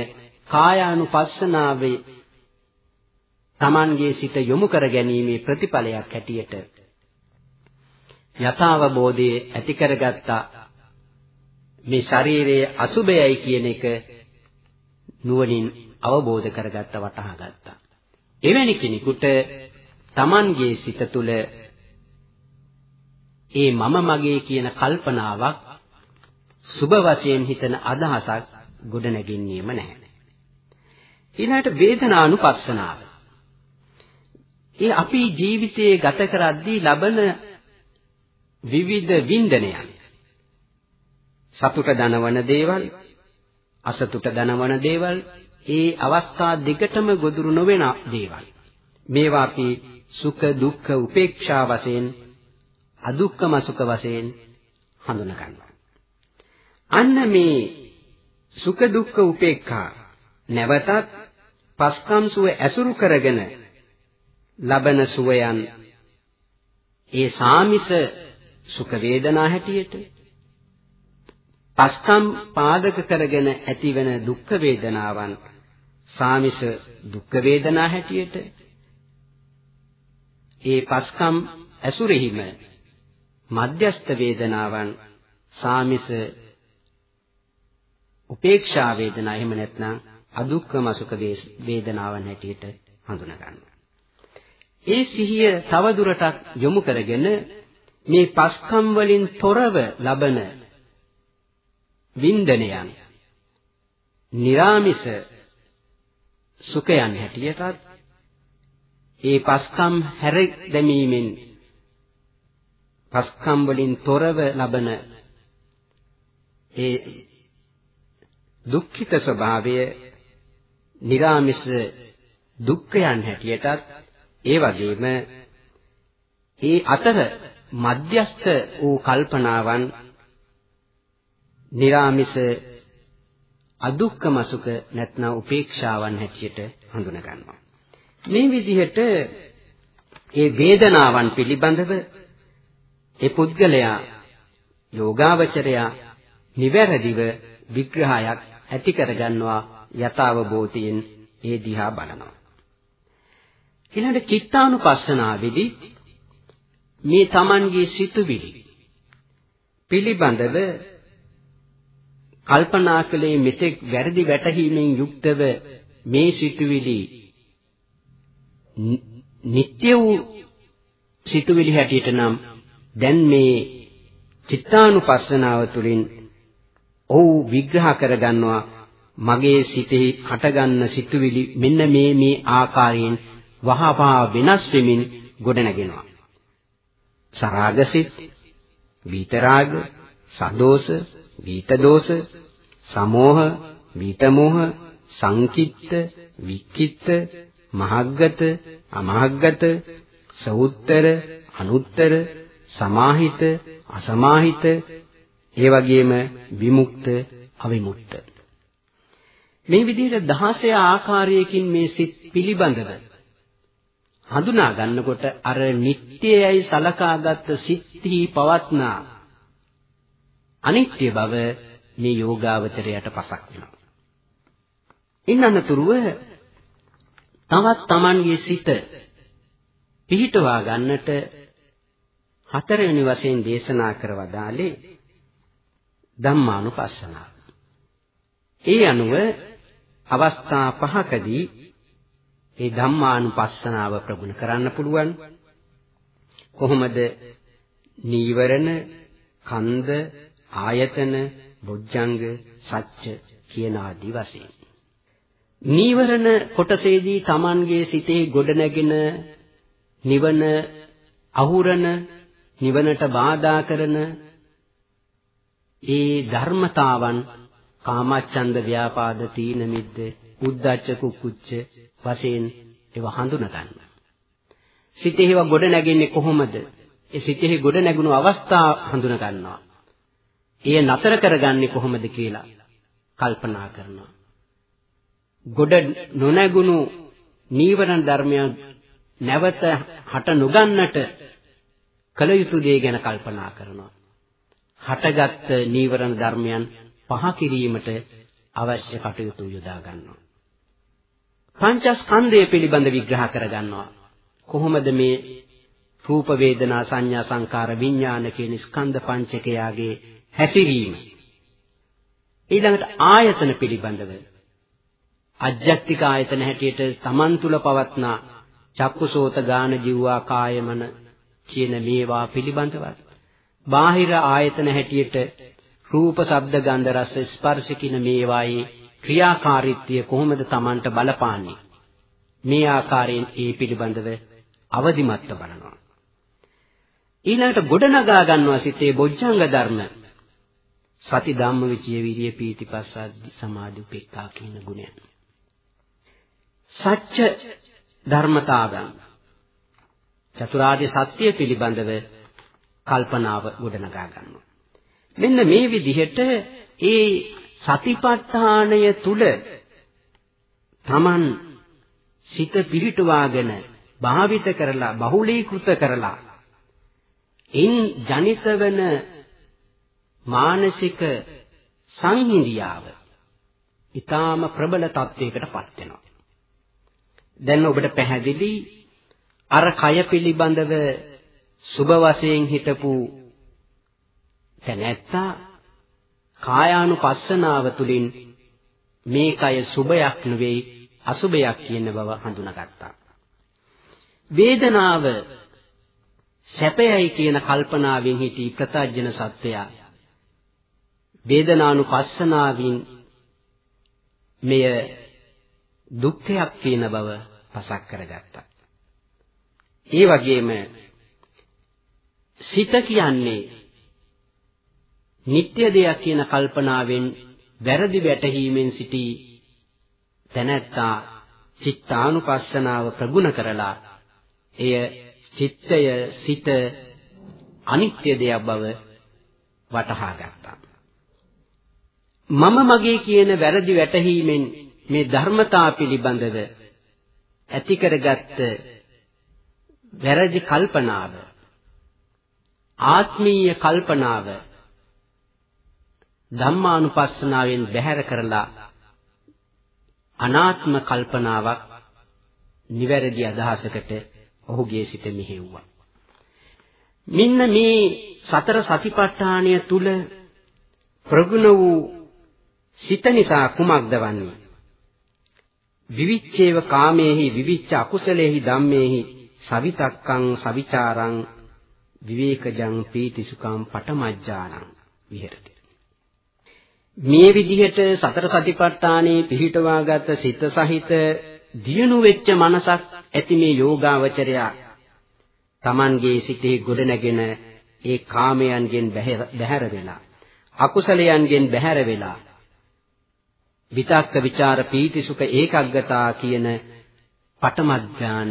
කායානුපස්සනාවේ Tamanගේ සිත යොමු කර ගැනීමේ ප්‍රතිඵලයක් හැටියට යථාවබෝධයේ ඇති කරගත්තා මේ ශරීරයේ අසුබයයි කියන එක නුවණින් අවබෝධ කරගත්ත වටහා ගත්තා. එවැනි කෙනෙකුට Tamanගේ සිත තුළ ඒ මම මගේ කියන කල්පනාවක් සුබ වශයෙන් හිතන අදහසක් ගොඩ නැගින්නේම නැහැ. ඊළඟට වේදනානුපස්සනාව. ඒ අපි ජීවිතයේ ගත කරද්දී ලබන විවිධ වින්දනයන් සතුට දනවන දේවල් අසතුට දනවන දේවල් ඒ අවස්ථා දෙකටම ගොදුරු නොවන දේවල් මේවා අපි සුඛ දුක්ඛ උපේක්ෂා වශයෙන් අදුක්ඛම සුඛ වශයෙන් හඳුනා ගන්නවා අන්න මේ සුඛ දුක්ඛ උපේක්ඛා නැවතත් පස්කම් සුව ඇසුරු කරගෙන ලබන සුවයන් ඒ සාමිස සුඛ වේදනා හැටියට පස්කම් පාදක කරගෙන ඇතිවන දුක් වේදනාවන් සාමිස දුක් වේදනා හැටියට ඒ පස්කම් ඇසුරෙහිම මධ්‍යස්ත වේදනාවන් සාමිස උපේක්ෂා වේදනා එහෙම නැත්නම් අදුක්කම සුඛ වේදනාවන් හැටියට හඳුනා ගන්නවා. ඒ සිහිය තව දුරටත් යොමු කරගෙන මේ පස්කම් වලින් තොරව ලබන වින්දනයන් निराமிස සුඛයන් හැටියටත් ඒ පස්කම් හැර දැමීමෙන් පස්කම් වලින් තොරව ලබන ඒ දුක්ඛිත ස්වභාවය निराமிස දුක්ඛයන් හැටියටත් ඒ වගේම ඒ අතර මධ්‍යස්ත වූ කල්පනාවන් निराமிස අදුක්කම සුඛ නැත්නම් උපේක්ෂාවන් හැටියට හඳුන ගන්නවා මේ විදිහට ඒ වේදනාවන් පිළිබඳව ඒ පුද්ගලයා යෝගාවචරයා නිවැරදිව විග්‍රහයක් ඇති කරගන්නවා යථාවබෝධයෙන් ඒ දිහා බලනවා. ඊළඟට චිත්තානුපස්සනාවේදී මේ Tamanගේ සිතුවිලි පිළිබඳව කල්පනා කළේ මෙතෙක් වැරදි වැටහීමෙන් යුක්තව මේ සිතුවිලි නিত্য වූ සිතුවිලි හැටියට නම් දැන් මේ චිත්තානුපස්සනාව තුළින් ඔහු විග්‍රහ කරගන්නවා මගේ සිතෙහි හටගන්න සිතුවිලි මෙන්න මේ මේ ආකාරයෙන් වහපා වෙනස් වෙමින් ගොඩනගෙනවා. සරාගසිත, විතරාග, සදෝෂ, විතදෝෂ, සමෝහ, විතමෝහ, සංකිට්ත, වික්කිට්ත, මහග්ගත, අමහග්ගත, සෞත්තර, අනුත්තර, සමාහිත, අසමාහිත, ඒ වගේම විමුක්ත, අවිමුක්ත. මේ විදිහට 16 ආකාරයකින් මේ සිත් පිළිබඳව හඳුනා ගන්නකොට අර නිට්ටයයි සලකාගත් සිත්හි පවත්නා අනිත්‍ය බව මේ යෝගාවචරයට පසක් වෙනවා. ඉන්නනතුරුව තවත් Tamanගේ සිත පිහිටවා ගන්නට හතරවෙනි වශයෙන් දේශනා කරවදාලේ ධම්මානුපස්සනාව. ඒ අනුව අවස්ථා පහකදී ඒ ධම්මානුපස්සනාව ප්‍රගුණ කරන්න පුළුවන්. කොහොමද නීවරණ, කන්ද, ආයතන, බොජ්ජංග, සත්‍ය කියන ආදී වශයෙන්. නීවරණ කොටසේදී Tamanගේ සිතේ ගොඩනැගෙන නිවන අහුරන නිවනට බාධා කරන ඒ ධර්මතාවන් කාමච්ඡන්ද ව්‍යාපාද තීන මිද්ද උද්ධච්ච කුක්කුච්ච වශයෙන් ඒව හඳුනා ගන්න. සිතේව ගොඩ නැගෙන්නේ කොහොමද? ඒ සිතෙහි ගොඩ නැගුණු අවස්ථා හඳුනා ගන්නවා. එය නතර කරගන්නේ කොහොමද කියලා කල්පනා කරනවා. ගොඩ නොනැගුණු නීවරණ ධර්මයන් නැවත හට නොගන්නට කල යුතු දේ ගැන කල්පනා කරනවා. හටගත් නීවරණ ධර්මයන් පහ කිරීමට අවශ්‍ය කටයුතු යොදා ගන්නවා. පංචස්කන්ධය පිළිබඳ විග්‍රහ කරගන්නවා. කොහොමද මේ රූප වේදනා සංඥා සංකාර විඥාන කියන ස්කන්ධ පංචකයාගේ හැසිරීම ඊළඟට ආයතන පිළිබඳව අජ්ජත්තික ආයතන හැටියට තමන් තුල පවත්නා චක්කුසෝත ගාන ජීවා කායමන කියන මේවා පිළිබඳවත්. බාහිර ආයතන හැටියට රූප ශබ්ද ගන්ධ රස ස්පර්ශ කියන මේවායේ ක්‍රියාකාරීත්වය කොහොමද Tamanට බලපාන්නේ? මේ ආකාරයෙන් ඒ පිළිබඳව අවදිමත්ව බලනවා. ඊළඟට ගොඩනගා ගන්නවා සිතේ බොජ්ජංග ධර්ම. සති ධම්ම විචය විරිය පීති පස්සද්ධි සමාධි උපේක්ඛා කියන ගුණයන්. සත්‍ය ධර්මතාවන් චතුරාර්ය සත්‍ය පිළිබඳව කල්පනාව ගොඩනගා ගන්නවා. මෙන්න මේ විදිහට ඒ සතිපට්ඨානය තුල Taman සිත පිහිටුවාගෙන භාවිත කරලා බහුලීකృత කරලා ඉන් ජනිත වෙන මානසික සංහිඳියාව ඊටාම ප්‍රබල තත්වයකටපත් වෙනවා. දැන් ඔබට පැහැදිලි අර කය පිළිබඳව සුබ වශයෙන් හිටපු තැනැත්තා කායානුපස්සනාව තුළින් මේ කය සුබයක් නෙවෙයි අසුබයක් කියන බව හඳුනාගත්තා. වේදනාව සැපයයි කියන කල්පනාවෙන් හිටි ප්‍රත්‍යජන සත්වයා වේදනානුපස්සනාවින් මෙය දුක්ඛයක් කියන බව පසක් කරගත්තා. ඒ වගේම සිත කියන්නේ නিত্য දෙයක් කියන කල්පනාවෙන් වැරදි වැටහීමෙන් සිටි තැනැත්තා චිත්තානුපස්සනාව ප්‍රගුණ කරලා එය චිත්තය සිත අනිත්‍ය දෙයක් බව වටහා ගත්තා. මම මගේ කියන වැරදි වැටහීමෙන් මේ ධර්මතා පිළිබඳව ඇති කරගත්ත වැරදි කල්පනාව ආත්මීය කල්පනාව ධම්මානුපස්සනාවෙන් බැහැර කරලා අනාත්ම කල්පනාවක් නිවැරදි අදහසකට ඔහුගේ සිත මෙහෙව්වා. මෙන්න මේ සතර සතිපට්ඨානය තුල ප්‍රගුණ වූ සිත නිසා කුමක්ද වන්නේ? විවිච්ඡේව කාමේහි විවිච්ඡ අකුසලේහි ධම්මේහි සවිතක්කං සවිචාරං විවේකජං පීතිසුඛං පටමජ්ජානං විහෙරති. මේ විදිහට සතර සතිපට්ඨානේ පිහිටවාගත් සිත සහිත දියුණු වෙච්ච මනසක් ඇති මේ යෝගාවචරයා Tamanගේ සිතේ ගොඩනැගෙන ඒ කාමයන්ගෙන් බැහැර වෙලා අකුසලයන්ගෙන් බැහැර වෙලා විතක්ක ਵਿਚාර පීති සුඛ ඒකග්ගතා කියන පඨම ඥාන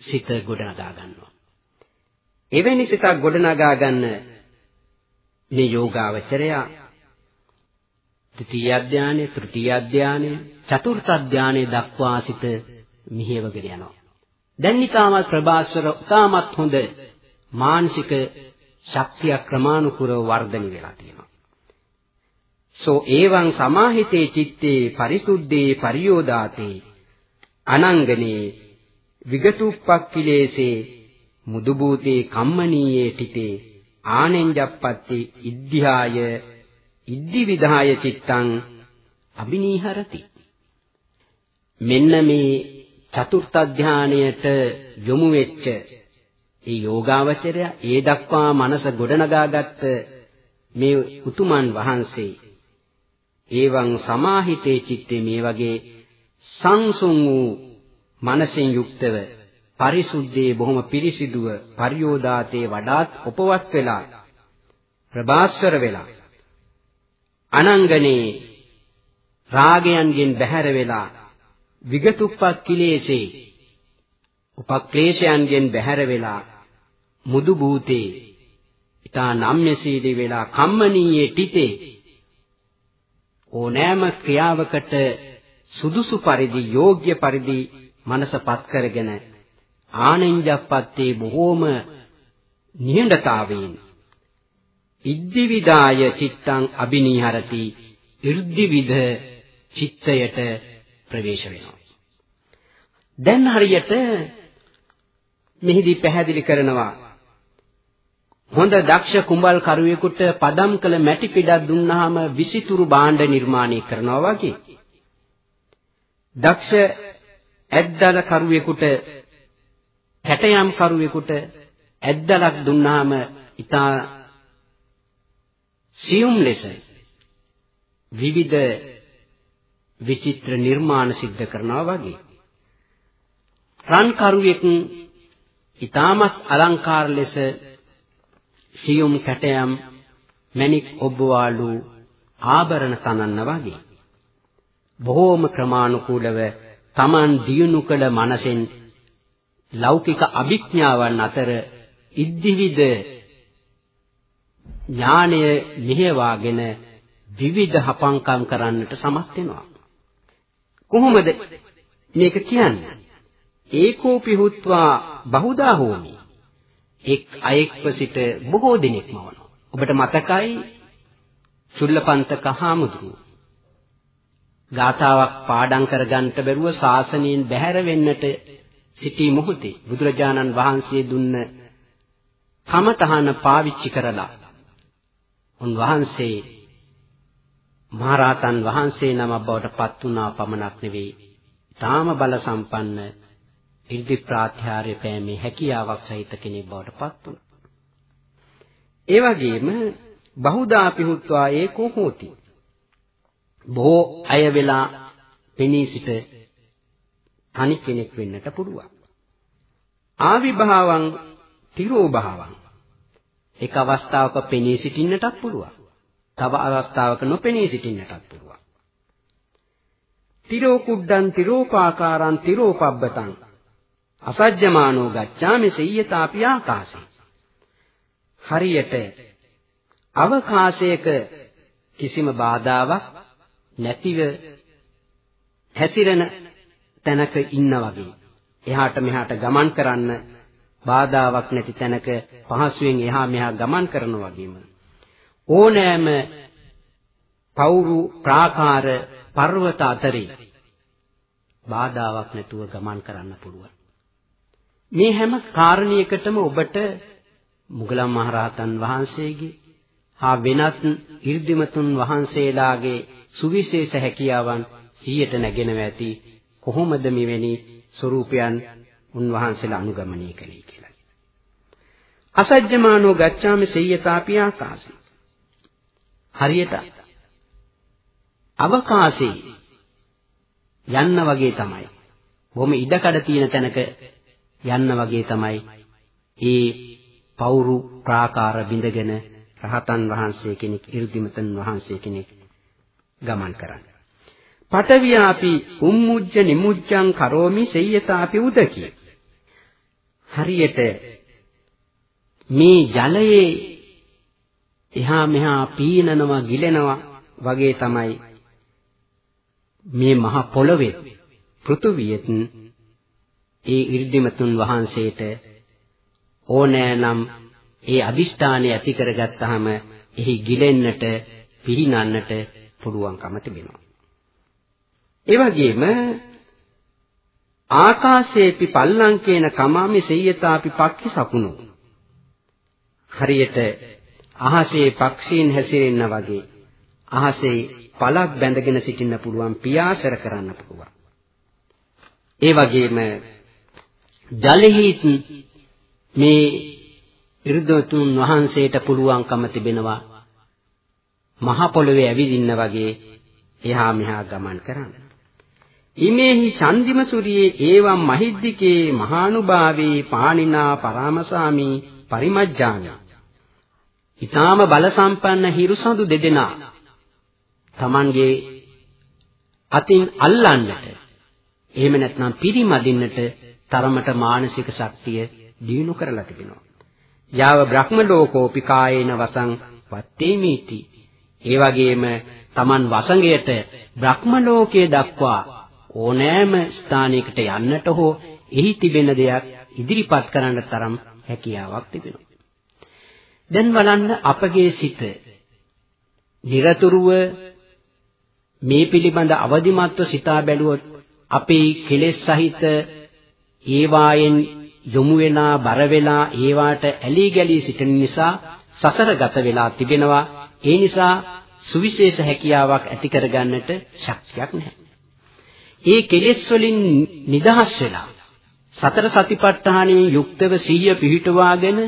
සිත ගොඩනගා ගන්නවා. එවැනි සිතක් ගොඩනගා ගන්න මේ යෝගාවචරය ත්‍ෘතිය අධ්‍යානය, තෘතිය අධ්‍යානය, චතුර්ථ අධ්‍යානය දක්වා සිත මිහිවගෙන යනවා. දැන් ඊටමත් ප්‍රභාස්වර තාමත් හොඳ මානසික ශක්තිය ක්‍රමානුකූලව වර්ධනය වෙලා තියෙනවා. සෝ එවං සමාහිතේ චිත්තේ පරිසුද්ධේ පරියෝදාතේ අනංගනේ විගතුප්පක්ඛිලේසේ මුදුබූතේ කම්මනීයේ තිතේ ආනෙන්ජප්පත්ති ඉද්ධාය ඉද්ධි විධාය චිත්තං අබිනීහරති. මෙන්න මේ චතුර්ථ ධානයට යොමු වෙච්ච ඒ යෝගාවචරය ඒ දක්වා මනස ගොඩනගාගත්ත මේ උතුමන් වහන්සේ ඒවං සමාහිතේ චිත්තේ මේ වගේ සංසුන් වූ මනසෙන් යුක්තව පරිසුද්ධේ බොහොම පිරිසිදුව පරියෝදාතේ වඩාත් උපවත් වෙලා ප්‍රභාස්වර වෙලා අනංගනේ රාගයන්ගෙන් බැහැර වෙලා විගතුප්පත් කිලේසේ උපක්ලේශයන්ගෙන් බැහැර වෙලා මුදු භූතේ ඊතා නම්‍යසීලී වෙලා කම්මනීයේ තිතේ ඕනෑම ක්‍රියාවකට සුදුසු පරිදි යෝග්‍ය පරිදි මනසපත් කරගෙන ආනෙන්ජප්පත්තේ බොහෝම නිහඬතාවයෙන් ඉද්ධිවිදාය චිත්තං අබිනීහරති 이르දිවිද චිත්තයට ප්‍රවේශ වෙනවා දැන් හරියට මෙහිදී පැහැදිලි කරනවා හොඳ දක්ෂ කුඹල් කරුවෙකුට පදම් කළ මැටි පිටක් දුන්නාම විසිතුරු භාණ්ඩ නිර්මාණය කරනවා වගේ. දක්ෂ ඇද්දල කරුවෙකුට කැටයම් කරුවෙකුට ඇද්දලක් දුන්නාම ඊටා සියුම් ලෙස විවිධ විචිත්‍ර නිර්මාණ සිද්ධ කරනවා වගේ. රන් කරුවෙක් ඊටමත් අලංකාර ලෙස සියුම් කැටයම් මණික් ඔබ්බවාලු ආභරණ තනන්න වගේ බොහෝම ක්‍රමානුකූලව Taman දියුණු කළ මනසෙන් ලෞකික අභිඥාවන් අතර ඉද්ධිවිද ඥානය මෙහෙවාගෙන විවිධ හපංකම් කරන්නට සමත් වෙනවා කොහොමද මේක කියන්නේ ඒකෝපි හුත්වා බහුදා හෝමි එක් අයෙක්ව සිට බොහෝ දිනෙක මවනවා. ඔබට මතකයි චුල්ලපන්තක හාමුදුරුව. ගාථාවක් පාඩම් කරගන්නට බැරුව ශාසනයෙන් බැහැර වෙන්නට සිටි මොහොතේ බුදුරජාණන් වහන්සේ දුන්න කමතහන පාවිච්චි කරලා උන්වහන්සේ මහරහතන් වහන්සේ නම බවට පත් වුණා පමණක් නෙවෙයි තාම බල සම්පන්න ඉර්ධි ප්‍රාත්‍යාරය පෑමේ හැකියාවක් සහිත කෙනෙක් බවට පත් වුණා. ඒ වගේම බහුදාපි හුත්වා ඒකෝ හෝති. බොහෝ අය වෙලා පෙනී සිට තනි කෙනෙක් වෙන්නට පුළුවන්. ආවිභාවං තිරෝ භාවං එක අවස්ථාවක පෙනී සිටින්නටත් පුළුවන්. තව අවස්ථාවක නොපෙනී සිටින්නටත් පුළුවන්. තිරෝ කුඩ්ඩං තිරෝපාකාරං තිරෝපබ්බතං අසජ්ජමානෝ ගච්ඡාමි සෙය්‍යතාපි ආකාශේ හරියට අවකාශයක කිසිම බාධාවක් නැතිව හැසිරෙන තැනක ඉන්න වගේ එහාට මෙහාට ගමන් කරන්න බාධාවක් නැති තැනක පහසුවෙන් එහා මෙහා ගමන් කරනවා වගේම ඕනෑම පෞරු ප්‍රාකාර පර්වත අතරේ බාධාවක් නැතුව ගමන් කරන්න පුළුවන්. මේ හැම කාරණයකටම ඔබට මුගලන් මහරහතන් වහන්සේගේ හා වෙනත් 이르දිමතුන් වහන්සේලාගේ සුවිශේෂ හැකියාවන් සියයට නැගෙනව ඇති කොහොමද මෙවැනි ස්වરૂපයන් උන්වහන්සේලා අනුගමනය කළේ කියලා. අසජ්ජමානෝ ගච්ඡාමි සේයතාපි ආකාශි. හරියට අවකාශේ යන්න වගේ තමයි. බොහොම ඉඩකඩ තියෙන තැනක යන්න වගේ තමයි. ඒ පවුරු ප්‍රාකාර බිඳගෙන රහතන් වහන්සේ කෙනෙක් 이르දිමතන් වහන්සේ කෙනෙක් ගමන් කරන්නේ. පටවියාපි උම්මුජ්ජ නිමුජ්ජං කරෝමි සෙය්‍යතාපි උදකි. හරියට මේ ජලයේ එහා මෙහා පීනනවා ගිලෙනවා වගේ තමයි මේ මහ පොළවේ පෘථුවියත් ඒ 이르දිමතුන් වහන්සේට ඕනෑනම් ඒ අදිෂ්ඨානය ඇති කරගත්තාම එහි ගිලෙන්නට පිහිනන්නට පුළුවන්කම තිබෙනවා. ඒ වගේම ආකාශේපි පල්ලංකේන කමාමි සෙය්‍යතාපි පක්ඛි සකුණු හරියට අහසේ පක්ෂීන් හැසිරෙන්න වගේ අහසේ පලක් බැඳගෙන සිටින්න පුළුවන් පියාසර කරන්න පුළුවන් ඒ වගේම ජලෙහි මේ ඉර්ධතුන් වහන්සේට පුළුවන්කම තිබෙනවා මහ පොළවේ ඇවිදින්න වගේ එහා මෙහා ගමන් කරන්න. ඉමේහි චන්දිම සූරියේ ඒවම් මහිද්దికේ මහානුභාවේ පාණිනා පරාමසාමි පරිමජ්ජාමි. ඊටාම බල සම්පන්න හිරුසඳු දෙදෙනා Tamanගේ අතින් අල්ලන්නට එහෙම නැත්නම් පිරිමදින්නට තරමට මානසික ශක්තිය දිනු කරලා තිබෙනවා. යාව බ්‍රහ්ම ලෝකෝපි කායේන වසං වත්තේමීති. ඒ වගේම Taman වසඟයට බ්‍රහ්ම ලෝකයේ දක්වා ඕනෑම ස්ථානයකට යන්නට හෝ එහි තිබෙන දෙයක් ඉදිරිපත් කරන්න තරම් හැකියාවක් තිබෙනවා. දැන් බලන්න අපගේ සිත নিরතුරුව මේ පිළිබඳ අවදිමත්ව සිතා බැලුවොත් අපේ කෙලෙස් සහිත ඒවායෙන් යොමු වෙනා බර වෙලා ඒවාට ඇලී ගැලී සිටින නිසා සසර ගත වෙලා තිබෙනවා ඒ නිසා සුවිශේෂ හැකියාවක් ඇති කරගන්නට ශක්තියක් නැහැ. ඒ කෙලෙස් වලින් නිදහස් වෙලා සතර සතිපට්ඨානයෙන් යුක්තව සිහිය පිහිටුවාගෙන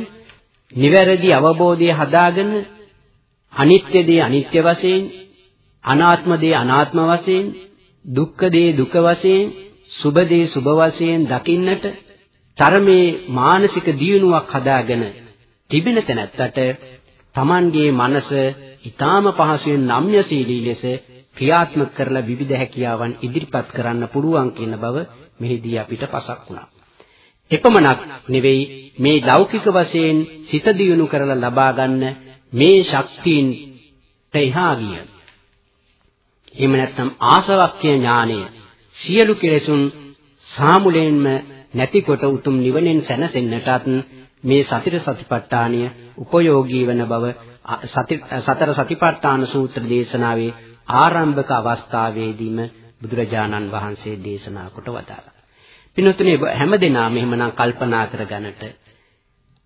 නිවැරදි අවබෝධය හදාගෙන අනිත්‍ය දේ අනිත්‍ය වශයෙන් අනාත්ම දේ අනාත්ම වශයෙන් දුක්ඛ දේ දුක වශයෙන් සුභ දේ සුභ වශයෙන් දකින්නට තරමේ මානසික දියුණුවක් හදාගෙන තිබෙන තැනැත්තට Tamanගේ මනස ඊටාම පහසුවෙන් නම්‍යශීලී ලෙස ක්‍රියාත්මක කරලා විවිධ හැකියාවන් ඉදිරිපත් කරන්න පුළුවන් කියන බව මෙහිදී අපිට පසක් වුණා. එපමණක් නෙවෙයි මේ ලෞකික වශයෙන් සිත දියුණු කරලා ලබා ගන්න මේ ශක්තියින් තේහා ගිය. එහෙම නැත්නම් ආසවක්ඛ්‍ය ඥානය සියලු කෙලෙසුන් සාමුලෙන්ම නැතිකොට උතුම් නිවනෙන් සැනසෙන්නටත් මේ සතර සතිපට්ඨානය උපයෝගී වන බව සතර සතිපට්ඨාන සූත්‍ර දේශනාවේ ආරම්භක අවස්ථාවේදීම බුදුරජාණන් වහන්සේ දේශනා කොට වදාළා. පින්තුනේ හැමදෙනාම එහෙමනම් කල්පනා කරගන්නට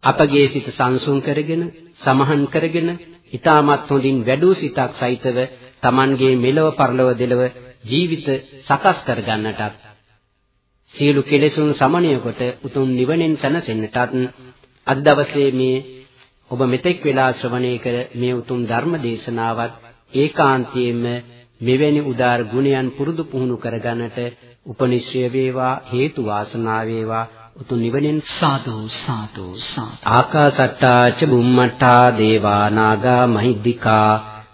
අපගේ සිත සංසුන් කරගෙන සමහන් කරගෙන ඊටමත් හොඳින් වැඩූ සිතක් සහිතව Tamanගේ මෙලව පරලව දෙලව ජීවිත සකස් කරගන්නටත් සියලු කෙලෙසුන් සමණය කොට උතුම් නිවනෙන් සැනසෙන්නටත් අද දවසේ මේ ඔබ මෙතෙක් වෙලා ශ්‍රවණය කර මේ උතුම් ධර්ම දේශනාවත් ඒකාන්තයෙන්ම මෙවැනි උදාර ගුණයන් පුරුදු පුහුණු කරගන්නට උපනිශ්‍රය වේවා හේතු වාසනා වේවා. උතුම් නිවනෙන් සාදු සාදු සාදු. ආකාසට්ටා ච බුම්මට්ටා දේවා නාග මහිද්దికා.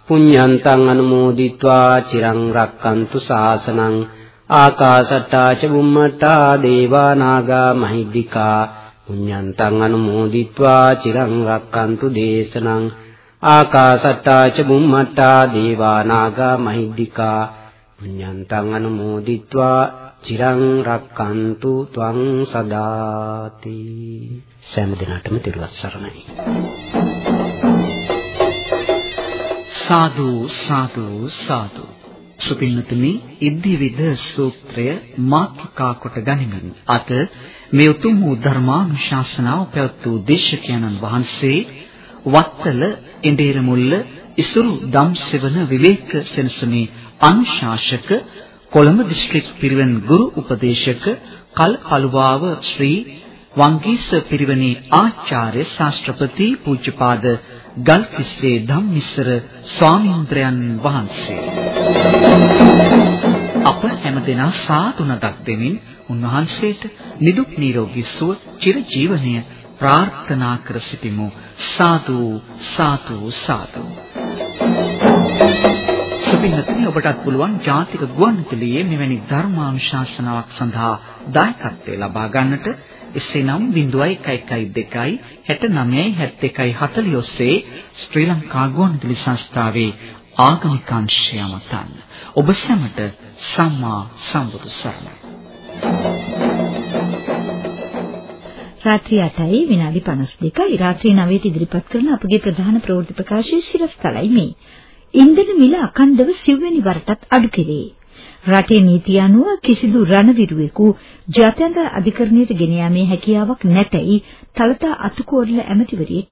පුඤ්ඤන්තං අනුමෝදිත්වා. චිරං රක්칸තු සාසනං ආකාසට්ටා ච බුම්මට්ටා දේවා නාග මහිද්దికා පුඤ්ඤන්තං අනුමෝදිත්වා චිරං රක්칸තු දේශනං ආකාසට්ටා ච බුම්මට්ටා දේවා නාග මහිද්దికා පුඤ්ඤන්තං අනුමෝදිත්වා චිරං රක්칸තු ත්වං සදාති සෑම දිනටම තිරුවත් සරණයි සාදු සාදු සාදු. සුපින්නතුනි ඉද්ධිවිද සූත්‍රය මාතෘකා කොට ගනිමින් අත මේ උතුම් වූ ධර්මානුශාසනාව පැවැත් වූ දේශකයන්න් වහන්සේ වත්තල ඉන්දීරමුල්ල ඉසුරු ධම්සෙවන විවේක සෙනසුනේ අනුශාසක කොළඹ දිස්ත්‍රික් පිරිවෙන් ගුරු උපදේශක කල් කලුවාව ශ්‍රී වංගීස පිරිවෙනේ ආචාර්ය ශාස්ත්‍රපති පූජ්‍යපාද ගල්කිස්සේ ධම්මිස්සර ස්වාමීන්ද්‍රයන් වහන්සේ. අප හැමදෙනා සාදු නදක් දෙමින් උන්වහන්සේට නිදුක් නිරෝගී සුව චිර ජීවනය ප්‍රාර්ථනා කර සිටිමු. සාදු සාදු සාදු. සුපින්නතුනි ඔබටත් පුළුවන් ජාතික ගුවන්විදුලියේ මෙවැනි ධර්මානුශාසනාවක් සඳහා දායකත්වය ලබා ගන්නට එසේනම් 0112 69 71 40 ඔස්සේ ශ්‍රී ලංකා ගුවන්විදුලි සංස්ථාවේ ආගමික අංශය මතන්න ඔබ සැමට සම්මා සම්බුදු සරණයි රාත්‍රී 8යි විනාඩි 52යි රාත්‍රී 9ට ඉදිරිපත් කරන අපගේ ප්‍රධාන ප්‍රවෘත්ති ප්‍රකාශයේ ශිරස්තලයි මේ. ඉන්ධන මිල අකණ්ඩව සිව්වැනි වරටත් අඩු කෙරේ. රටේ නීතිය අනුව කිසිදු රණවිරුවෙකු ජාත්‍යන්තර අධිකරණයට ගෙන යාමේ හැකියාවක් නැතයි තලතා අතුකෝරළ ඇමතිවරිය